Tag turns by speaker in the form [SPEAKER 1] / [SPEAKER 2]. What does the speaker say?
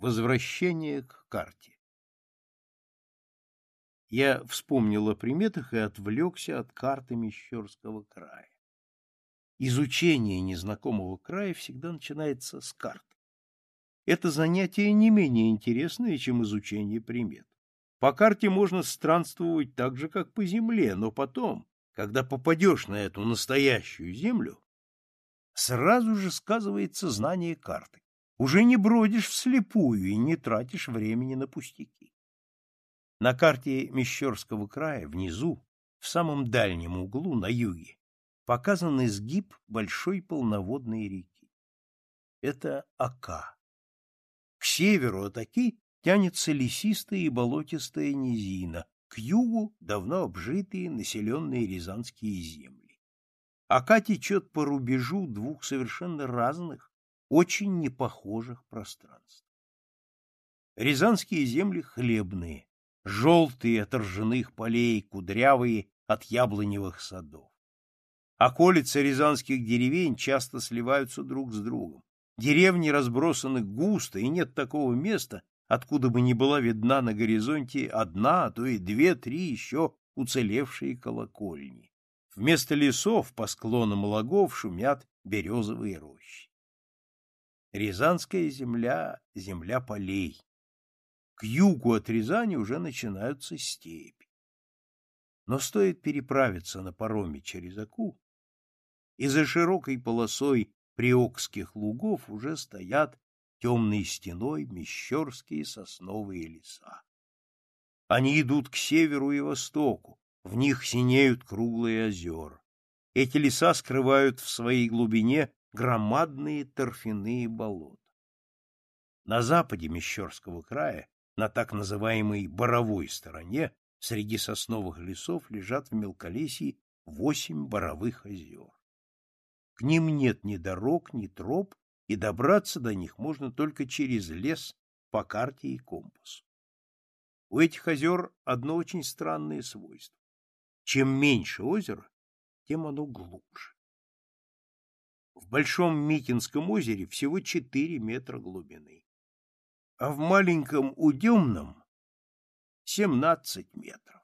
[SPEAKER 1] Возвращение к карте. Я вспомнил о приметах и отвлекся от карты Мещерского края. Изучение незнакомого края всегда начинается с карт. Это занятие не менее интересное, чем изучение примет. По карте можно странствовать так же, как по земле, но потом, когда попадешь на эту настоящую землю, сразу же сказывается знание карты. Уже не бродишь вслепую и не тратишь времени на пустяки. На карте Мещерского края внизу, в самом дальнем углу на юге, показан изгиб большой полноводной реки. Это Ака. К северу от Аки тянется лесистая и болотистая низина, к югу давно обжитые населенные рязанские земли. Ака течет по рубежу двух совершенно разных, очень непохожих пространств. Рязанские земли хлебные, желтые от ржаных полей, кудрявые от яблоневых садов. Околицы рязанских деревень часто сливаются друг с другом. Деревни разбросаны густо, и нет такого места, откуда бы не была видна на горизонте одна, а то и две-три еще уцелевшие колокольни. Вместо лесов по склонам лагов шумят березовые рощи. Рязанская земля — земля полей. К югу от Рязани уже начинаются степи. Но стоит переправиться на пароме через Аку, и за широкой полосой приокских лугов уже стоят темной стеной мещерские сосновые леса. Они идут к северу и востоку, в них синеют круглые озера. Эти леса скрывают в своей глубине громадные торфяные болота. На западе Мещерского края, на так называемой «боровой стороне», среди сосновых лесов лежат в мелколесье восемь боровых озер. К ним нет ни дорог, ни троп, и добраться до них можно только через лес по карте и компасу. У этих озер одно очень странное свойство. Чем меньше озеро, тем оно глубже. В Большом Митинском озере всего 4 метра глубины, а в маленьком Удемном 17 метров.